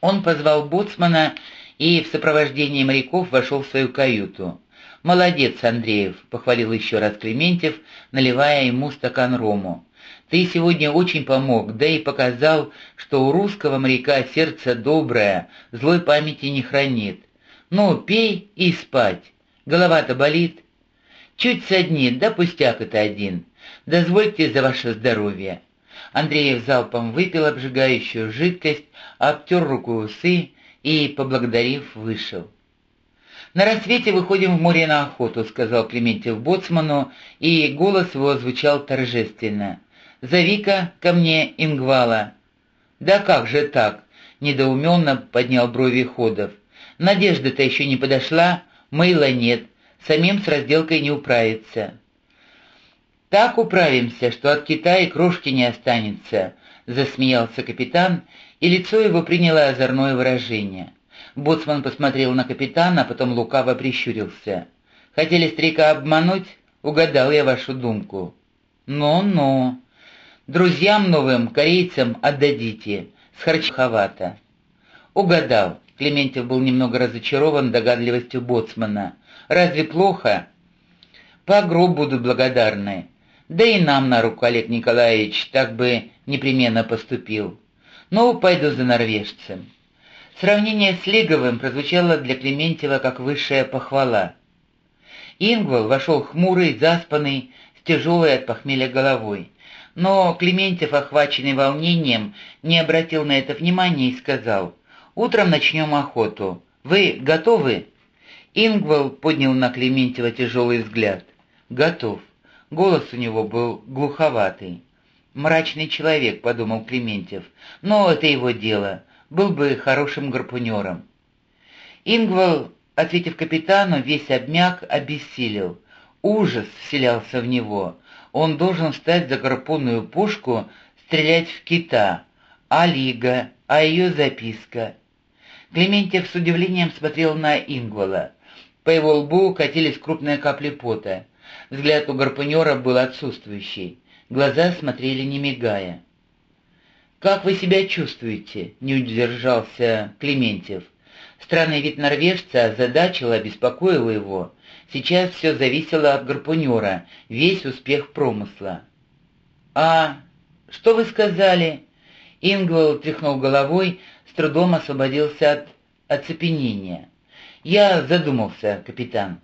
Он позвал боцмана и в сопровождении моряков вошел в свою каюту. «Молодец, Андреев», — похвалил еще раз Клементьев, наливая ему стакан рому. «Ты сегодня очень помог, да и показал, что у русского моряка сердце доброе, злой памяти не хранит. Ну, пей и спать. Голова-то болит?» «Чуть саднит, да пустяк это один. Дозвольте за ваше здоровье». Андреев залпом выпил обжигающую жидкость, обтер рукой усы и, поблагодарив, вышел. «На рассвете выходим в море на охоту», — сказал Клементьев боцману, и голос его звучал торжественно. «Зови-ка ко мне Ингвала». «Да как же так?» — недоуменно поднял брови Ходов. «Надежда-то еще не подошла, мыла нет, самим с разделкой не управиться». «Так управимся, что от Китая крошки не останется», — засмеялся капитан, и лицо его приняло озорное выражение. Боцман посмотрел на капитана, а потом лукаво прищурился. «Хотели старика обмануть? Угадал я вашу думку». «Ну-ну. Друзьям новым, корейцам отдадите. Схарчховато». «Угадал». Клементьев был немного разочарован догадливостью боцмана. «Разве плохо?» «По гроб буду благодарны. Да и нам на руку, Олег Николаевич, так бы непременно поступил. Ну, пойду за норвежцем». Сравнение с Лиговым прозвучало для Клементьева как высшая похвала. Ингвал вошел хмурый, заспанный, с тяжелой от похмелья головой. Но Клементьев, охваченный волнением, не обратил на это внимания и сказал, «Утром начнем охоту. Вы готовы?» Ингвал поднял на Клементьева тяжелый взгляд. «Готов». Голос у него был глуховатый. «Мрачный человек», — подумал Клементьев, — «но это его дело был бы хорошим гарпунером. Ингвал, ответив капитану, весь обмяк, обессилел. Ужас вселялся в него. Он должен встать за гарпунную пушку, стрелять в кита. А Лига, а ее записка. Клементьев с удивлением смотрел на Ингвала. По его лбу катились крупные капли пота. Взгляд у гарпунера был отсутствующий. Глаза смотрели не мигая. «Как вы себя чувствуете?» — не удержался Клементьев. Странный вид норвежца озадачил, обеспокоил его. Сейчас все зависело от гарпунера, весь успех промысла. «А что вы сказали?» Ингвелл тряхнул головой, с трудом освободился от оцепенения. «Я задумался, капитан».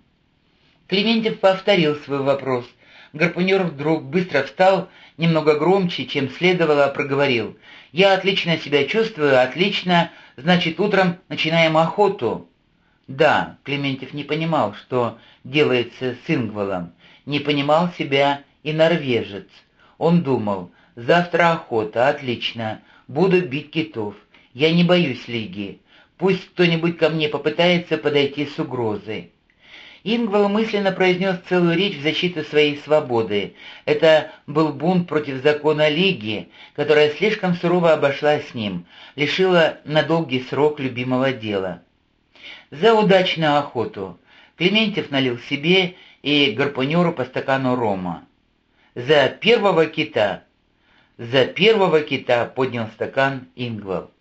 Клементьев повторил свой вопрос. Гарпунер вдруг быстро встал, немного громче, чем следовало, проговорил. «Я отлично себя чувствую, отлично, значит, утром начинаем охоту». Да, Клементьев не понимал, что делается с Ингвалом, не понимал себя и норвежец. Он думал, завтра охота, отлично, буду бить китов. Я не боюсь лиги. Пусть кто-нибудь ко мне попытается подойти с угрозой. Ингвал мысленно произнес целую речь в защиту своей свободы. Это был бунт против закона Лиги, которая слишком сурово обошлась с ним, лишила на долгий срок любимого дела. За удачную охоту Клементьев налил себе и гарпунеру по стакану рома. За первого кита! За первого кита поднял стакан Ингвал.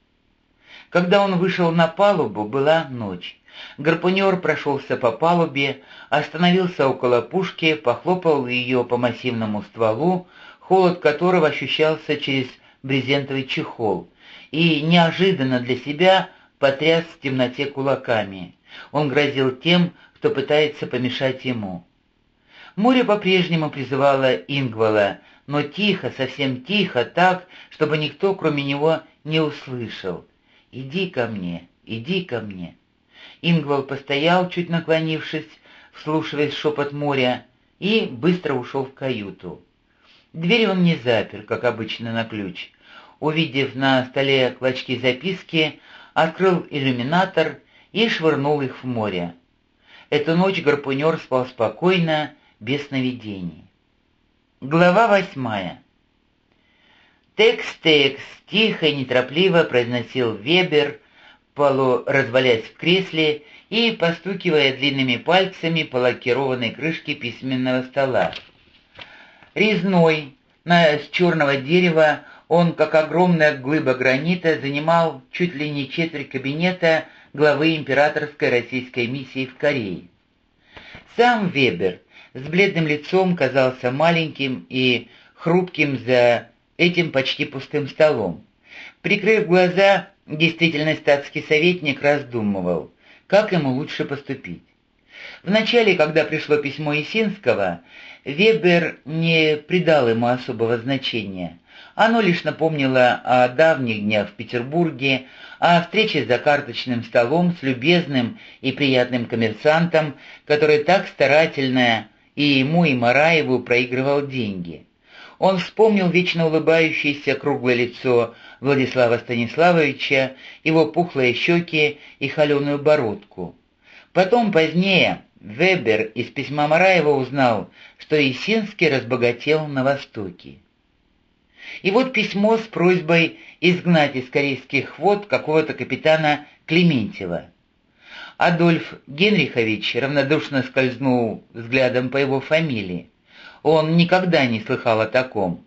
Когда он вышел на палубу, была ночь. Гарпунер прошелся по палубе, остановился около пушки, похлопал ее по массивному стволу, холод которого ощущался через брезентовый чехол, и неожиданно для себя потряс в темноте кулаками. Он грозил тем, кто пытается помешать ему. Море по-прежнему призывало Ингвала, но тихо, совсем тихо, так, чтобы никто, кроме него, не услышал. «Иди ко мне, иди ко мне». Ингвал постоял, чуть наклонившись, вслушиваясь шепот моря, и быстро ушел в каюту. Дверь он не запер, как обычно, на ключ. Увидев на столе клочки записки, открыл иллюминатор и швырнул их в море. Эту ночь гарпунер спал спокойно, без сновидений. Глава восьмая. «Текс-текс», — тихо и неторопливо произносил Вебер, полу развалясь в кресле и постукивая длинными пальцами по лакированной крышке письменного стола. Резной, на, с черного дерева, Он, как огромная глыба гранита, занимал чуть ли не четверть кабинета главы императорской российской миссии в Корее. Сам Вебер с бледным лицом казался маленьким и хрупким за этим почти пустым столом. Прикрыв глаза, действительно статский советник раздумывал, как ему лучше поступить. Вначале, когда пришло письмо Есинского, Вебер не придал ему особого значения. Оно лишь напомнило о давних днях в Петербурге, о встрече за карточным столом с любезным и приятным коммерсантом, который так старательно и ему, и Мараеву проигрывал деньги. Он вспомнил вечно улыбающееся круглое лицо Владислава Станиславовича, его пухлые щеки и холеную бородку. Потом, позднее, Вебер из письма Мараева узнал, что Исинский разбогател на Востоке. И вот письмо с просьбой изгнать из корейских вод какого-то капитана Клементьева. Адольф Генрихович равнодушно скользнул взглядом по его фамилии. Он никогда не слыхал о таком.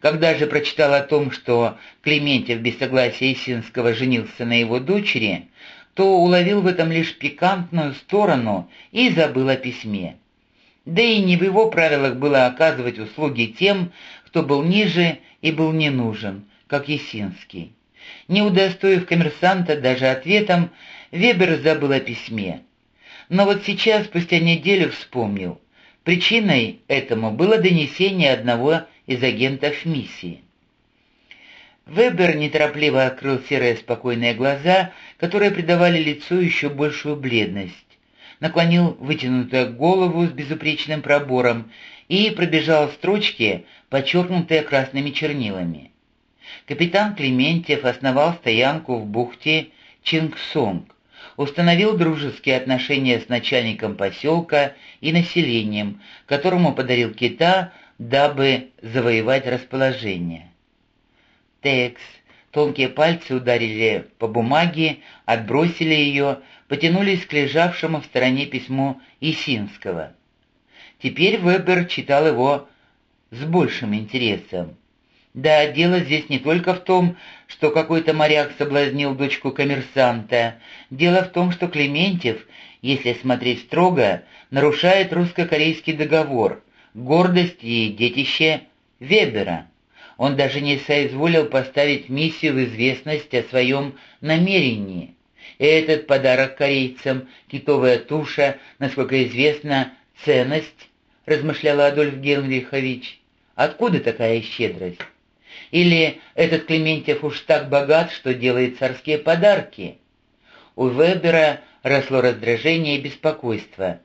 Когда же прочитал о том, что Клементьев без согласия Исинского женился на его дочери, то уловил в этом лишь пикантную сторону и забыл о письме. Да и не в его правилах было оказывать услуги тем, кто был ниже и был не нужен, как Есинский. Не удостоив коммерсанта даже ответом, Вебер забыл о письме. Но вот сейчас, спустя неделю, вспомнил. Причиной этому было донесение одного из агентов миссии. Вебер неторопливо открыл серые спокойные глаза, которые придавали лицу еще большую бледность, наклонил вытянутую голову с безупречным пробором и пробежал строчки, подчеркнутые красными чернилами. Капитан Клементьев основал стоянку в бухте Чингсонг, установил дружеские отношения с начальником поселка и населением, которому подарил кита, дабы завоевать расположение. Текс. Тонкие пальцы ударили по бумаге, отбросили ее, потянулись к лежавшему в стороне письму Исинского. Теперь Вебер читал его с большим интересом. Да, дело здесь не только в том, что какой-то моряк соблазнил дочку коммерсанта. Дело в том, что Клементьев, если смотреть строго, нарушает русско-корейский договор, гордость и детище Вебера он даже не соизволил поставить миссию в известность о своем намерении. И этот подарок корейцам, китовая туша, насколько известно, ценность, размышлял Адольф Генрихович. Откуда такая щедрость? Или этот Клементьев уж так богат, что делает царские подарки? У Вебера росло раздражение и беспокойство.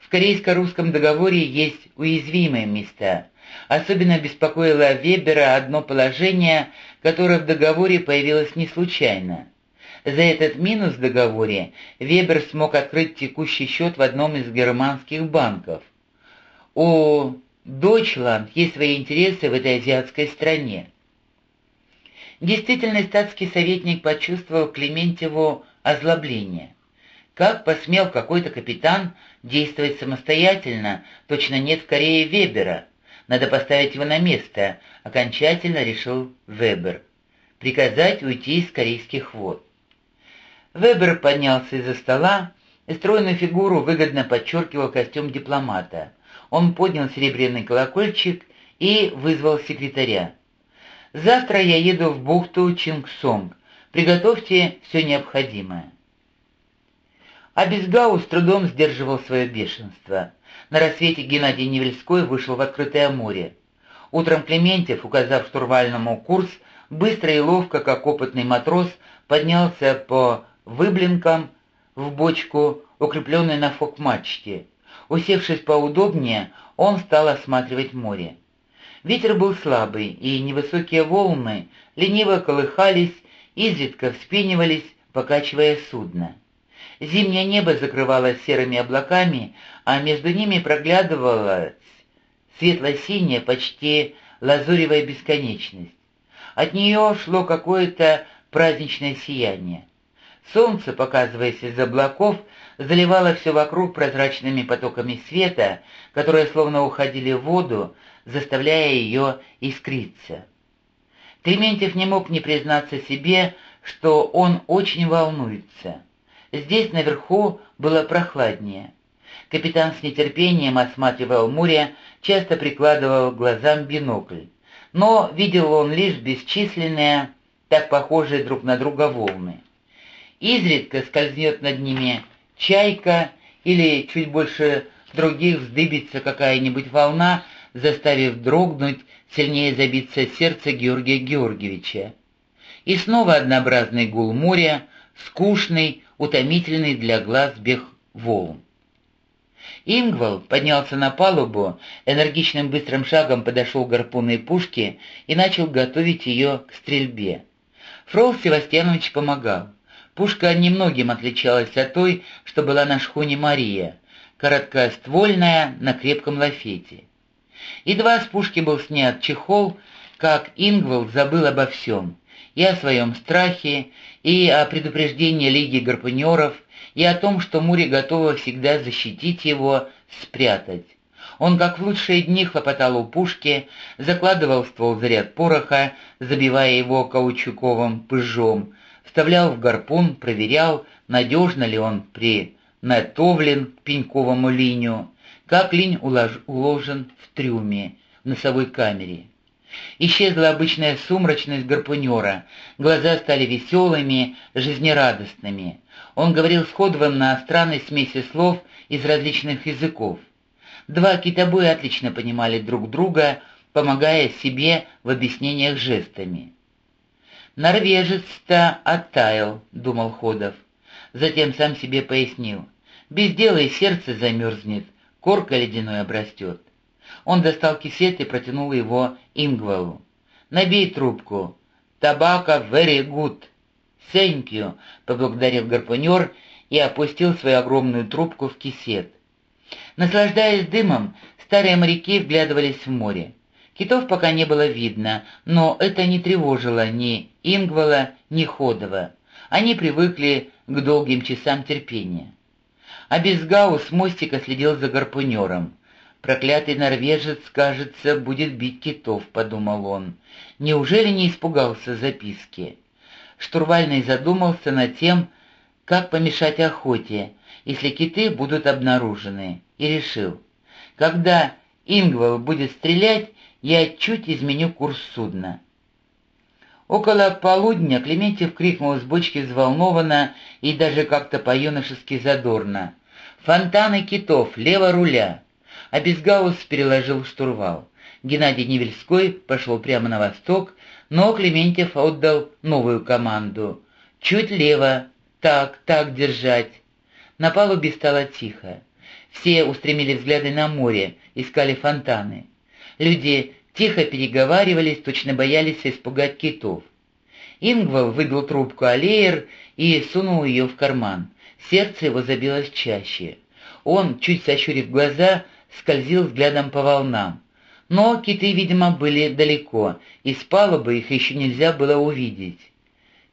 В корейско-русском договоре есть уязвимые места, Особенно беспокоило Вебера одно положение, которое в договоре появилось не случайно. За этот минус в договоре Вебер смог открыть текущий счет в одном из германских банков. У Дойчланд есть свои интересы в этой азиатской стране. Действительный статский советник почувствовал Клементьеву озлобление. Как посмел какой-то капитан действовать самостоятельно, точно нет в Корее Вебера, надо поставить его на место, окончательно решил Вебер. Приказать уйти из корейских вод. Вебер поднялся из-за стола, и стройную фигуру выгодно подчеркивал костюм дипломата. Он поднял серебряный колокольчик и вызвал секретаря. «Завтра я еду в бухту Чингсонг. Приготовьте все необходимое». А Безгау с трудом сдерживал свое бешенство. На рассвете Геннадий Невельской вышел в открытое море. Утром Клементьев, указав штурвальному курс, быстро и ловко, как опытный матрос, поднялся по выблинкам в бочку, укрепленной на фок-мачте. Усевшись поудобнее, он стал осматривать море. Ветер был слабый, и невысокие волны лениво колыхались, изредка вспенивались, покачивая судно. Зимнее небо закрывалось серыми облаками, а между ними проглядывалась светло-синяя, почти лазуревая бесконечность. От нее шло какое-то праздничное сияние. Солнце, показываясь из облаков, заливало все вокруг прозрачными потоками света, которые словно уходили в воду, заставляя ее искриться. Клементьев не мог не признаться себе, что он очень волнуется. Здесь наверху было прохладнее. Капитан с нетерпением осматривал море, часто прикладывал глазам бинокль. Но видел он лишь бесчисленные, так похожие друг на друга волны. Изредка скользнет над ними чайка или чуть больше других вздыбится какая-нибудь волна, заставив дрогнуть, сильнее забиться сердце Георгия Георгиевича. И снова однообразный гул моря, скучный, утомительный для глаз бег волн. Ингвал поднялся на палубу, энергичным быстрым шагом подошел к гарпунной пушке и начал готовить ее к стрельбе. Фрол Севастьянович помогал. Пушка немногим отличалась от той, что была на шхуне Мария, короткоствольная на крепком лафете. Едва с пушки был снят чехол, как Ингвал забыл обо всем, и о своем страхе, и о предупреждении Лиги гарпунеров, и о том, что Мури готова всегда защитить его, спрятать. Он, как в лучшие дни, хлопотал у пушки, закладывал ствол заряд пороха, забивая его каучуковым пыжом, вставлял в гарпун, проверял, надежно ли он принатовлен к пеньковому линию, как линь улож, уложен в трюме, в носовой камере. Исчезла обычная сумрачность гарпунера, глаза стали веселыми, жизнерадостными. Он говорил сходовым на странной смеси слов из различных языков. Два китобоя отлично понимали друг друга, помогая себе в объяснениях жестами. «Норвежец-то оттаял», — думал Ходов. Затем сам себе пояснил. «Без дела и сердце замерзнет, корка ледяной обрастет. Он достал кисет и протянул его Ингвалу. «Набей трубку. Табака very good». «Thank you», — поблагодарил гарпунер и опустил свою огромную трубку в кисет. Наслаждаясь дымом, старые моряки вглядывались в море. Китов пока не было видно, но это не тревожило ни Ингвала, ни Ходова. Они привыкли к долгим часам терпения. А Безгау с мостика следил за гарпунером. «Проклятый норвежец, кажется, будет бить китов», — подумал он. «Неужели не испугался записки?» Штурвальный задумался над тем, как помешать охоте, если киты будут обнаружены, и решил. Когда Ингвал будет стрелять, я чуть изменю курс судна. Около полудня Клементьев крикнул из бочки взволнованно и даже как-то по-юношески задорно. Фонтаны китов, лево руля. А Безгаус переложил штурвал. Геннадий Невельской пошел прямо на восток, но Клементьев отдал новую команду. «Чуть лево. Так, так держать». На палубе стало тихо. Все устремили взгляды на море, искали фонтаны. Люди тихо переговаривались, точно боялись испугать китов. Ингвал выбил трубку Алеер и сунул ее в карман. Сердце его забилось чаще. Он, чуть сощурив глаза, скользил взглядом по волнам. Но киты, видимо, были далеко, и с палубы их еще нельзя было увидеть.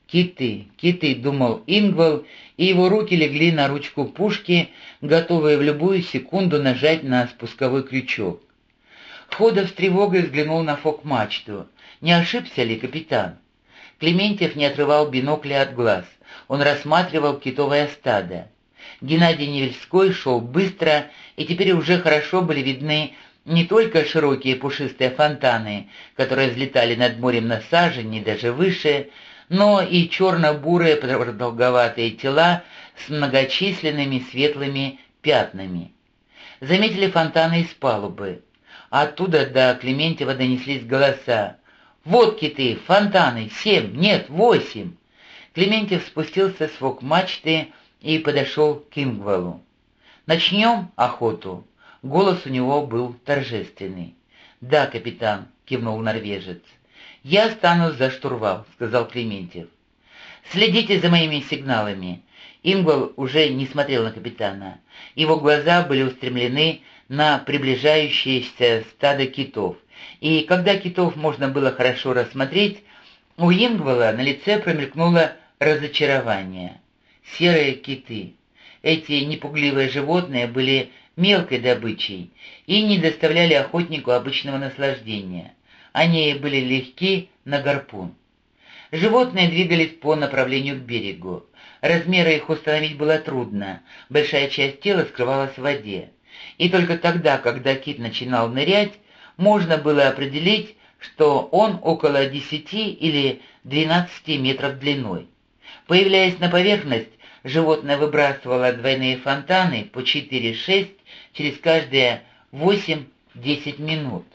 «Киты, киты», — думал Ингвал, и его руки легли на ручку пушки, готовые в любую секунду нажать на спусковой крючок. Ходов с тревогой взглянул на фок-мачту. Не ошибся ли капитан? Клементьев не отрывал бинокля от глаз. Он рассматривал китовое стадо. Геннадий Невельской шел быстро, и теперь уже хорошо были видны не только широкие пушистые фонтаны, которые взлетали над морем на сажень даже выше, но и черно-бурые продолговатые тела с многочисленными светлыми пятнами. Заметили фонтаны из палубы. Оттуда до Клементьева донеслись голоса. «Вот киты, фонтаны, семь, нет, восемь!» Клементьев спустился с фок-мачты и подошел к Ингвалу. «Начнем охоту?» Голос у него был торжественный. «Да, капитан», — кивнул норвежец. «Я останусь за штурвал», — сказал Клементьев. «Следите за моими сигналами». Ингвал уже не смотрел на капитана. Его глаза были устремлены на приближающееся стадо китов. И когда китов можно было хорошо рассмотреть, у Ингвала на лице промелькнуло разочарование. Серые киты. Эти непугливые животные были мелкой добычей и не доставляли охотнику обычного наслаждения. Они были легки на гарпун. Животные двигались по направлению к берегу. Размеры их установить было трудно, большая часть тела скрывалась в воде. И только тогда, когда кит начинал нырять, можно было определить, что он около 10 или 12 метров длиной. Появляясь на поверхность, животное выбрасывало двойные фонтаны по 4-6 через каждые 8-10 минут.